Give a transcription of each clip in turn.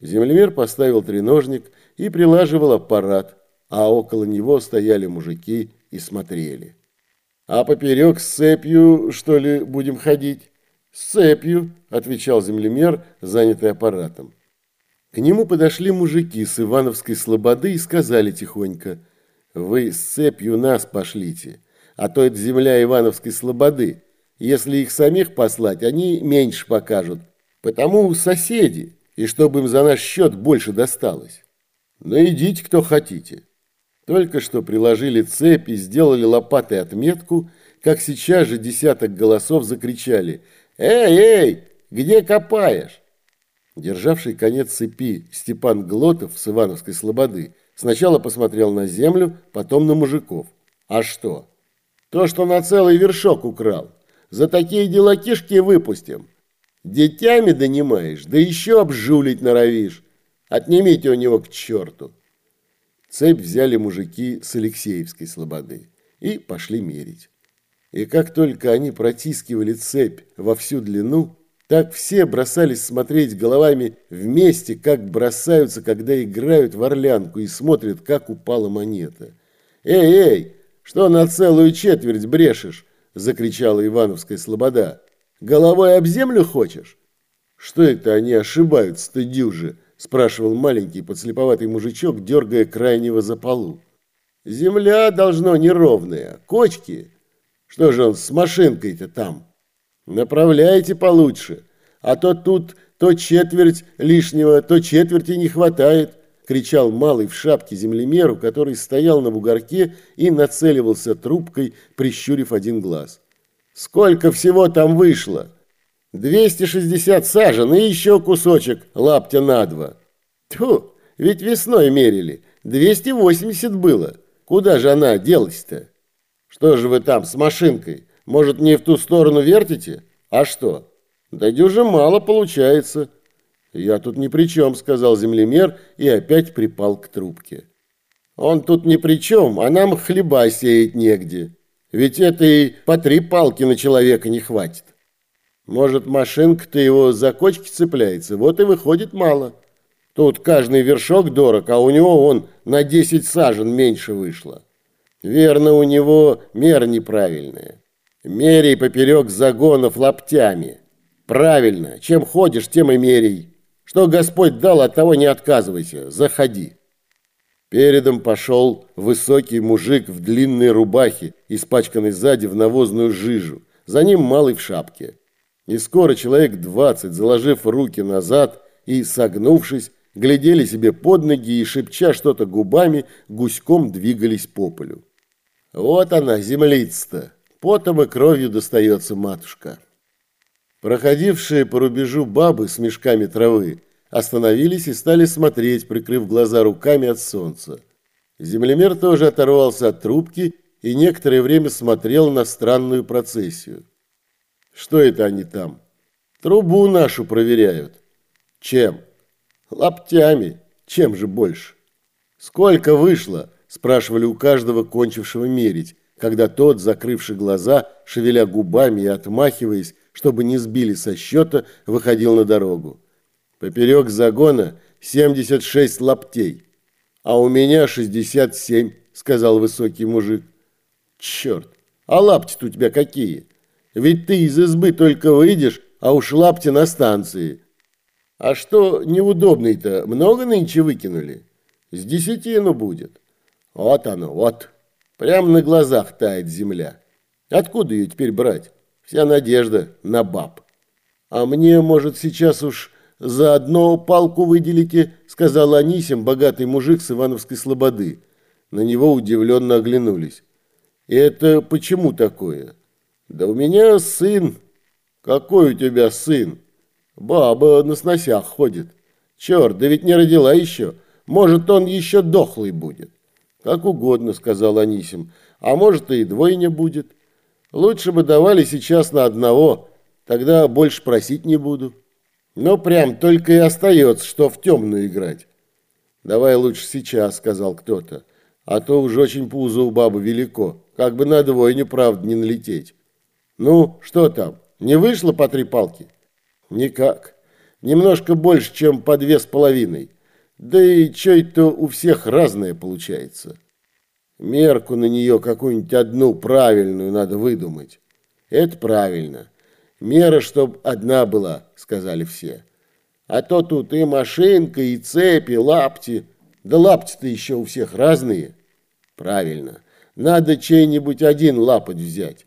Землемер поставил треножник и прилаживал аппарат, а около него стояли мужики и смотрели. «А поперек с цепью, что ли, будем ходить?» «С цепью», — отвечал землемер, занятый аппаратом. К нему подошли мужики с Ивановской слободы и сказали тихонько, «Вы с цепью нас пошлите, а то это земля Ивановской слободы. Если их самих послать, они меньше покажут, потому соседи, и чтобы им за наш счет больше досталось. Но идите, кто хотите». Только что приложили цепь и сделали лопатой отметку, как сейчас же десяток голосов закричали «Эй, эй, где копаешь?» Державший конец цепи Степан Глотов с Ивановской Слободы сначала посмотрел на землю, потом на мужиков. А что? То, что на целый вершок украл. За такие дела кишки выпустим. Детями донимаешь, да еще обжулить норовишь. Отнимите у него к черту. Цепь взяли мужики с Алексеевской слободы и пошли мерить. И как только они протискивали цепь во всю длину, так все бросались смотреть головами вместе, как бросаются, когда играют в орлянку и смотрят, как упала монета. «Эй, эй, что на целую четверть брешешь?» – закричала Ивановская слобода. «Головой об землю хочешь?» «Что это они ошибаются-то дюжи?» спрашивал маленький подслеповатый мужичок, дергая крайнего за полу. Земля должно неровная, кочки. Что же он с машинкой-то там? Направляйте получше, а то тут то четверть лишнего, то четверти не хватает, кричал малый в шапке землемеру, который стоял на бугорке и нацеливался трубкой, прищурив один глаз. Сколько всего там вышло? 260 сажен и еще кусочек лаптя на два. Тьфу, ведь весной мерили. 280 было. Куда же она делась-то? Что же вы там с машинкой? Может, не в ту сторону вертите? А что? Да дюже мало получается. Я тут ни при чем, сказал землемер и опять припал к трубке. Он тут ни при чем, а нам хлеба сеять негде. Ведь это и по три палки на человека не хватит. Может, машинка-то его за кочки цепляется, вот и выходит мало. Тут каждый вершок дорог, а у него он на 10 сажен меньше вышло. Верно, у него мера неправильная. Мерей поперек загонов лаптями. Правильно, чем ходишь, тем и мерей. Что Господь дал, от того не отказывайся, заходи. Передом пошел высокий мужик в длинной рубахе, испачканный сзади в навозную жижу. За ним малый в шапке. И скоро человек двадцать, заложив руки назад и согнувшись, глядели себе под ноги и, шепча что-то губами, гуськом двигались по полю. Вот она, землица-то, потом и кровью достается матушка. Проходившие по рубежу бабы с мешками травы остановились и стали смотреть, прикрыв глаза руками от солнца. Землемер тоже оторвался от трубки и некоторое время смотрел на странную процессию. Что это они там? Трубу нашу проверяют. Чем? Лаптями. Чем же больше? Сколько вышло? Спрашивали у каждого кончившего мерить, когда тот, закрывший глаза, шевеля губами и отмахиваясь, чтобы не сбили со счета, выходил на дорогу. Поперек загона 76 лаптей, а у меня 67, сказал высокий мужик. Черт, а лапти-то у тебя какие? Ведь ты из избы только выйдешь, а уж лапти на станции. А что неудобный-то, много нынче выкинули? С десятину будет. Вот оно, вот. Прямо на глазах тает земля. Откуда ее теперь брать? Вся надежда на баб. А мне, может, сейчас уж за одну палку выделите, сказал Анисим, богатый мужик с Ивановской слободы. На него удивленно оглянулись. Это почему такое? Да у меня сын. Какой у тебя сын? Баба на сносях ходит. Черт, да ведь не родила еще. Может, он еще дохлый будет. Как угодно, сказал Анисим. А может, и двойня будет. Лучше бы давали сейчас на одного, тогда больше просить не буду. Но прям только и остается, что в темную играть. Давай лучше сейчас, сказал кто-то. А то уж очень пузо у бабы велико. Как бы на двойню, правда, не налететь. Ну, что там, не вышло по три палки? Никак. Немножко больше, чем по две с половиной. Да и что это у всех разное получается. Мерку на нее какую-нибудь одну правильную надо выдумать. Это правильно. Мера, чтоб одна была, сказали все. А то тут и машинка, и цепи, лапти. Да лапти-то еще у всех разные. Правильно. Надо чей-нибудь один лапоть взять.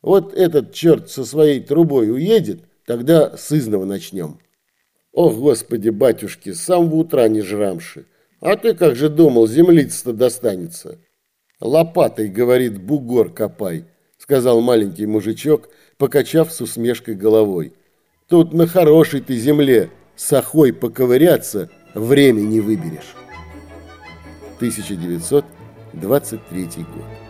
Вот этот черт со своей трубой уедет, тогда с изного начнем. Ох, господи, батюшки, с самого утра не жрамши. А ты как же думал, землица-то достанется? Лопатой, говорит, бугор копай, сказал маленький мужичок, покачав с усмешкой головой. Тут на хорошей ты земле с поковыряться время не выберешь. 1923 год.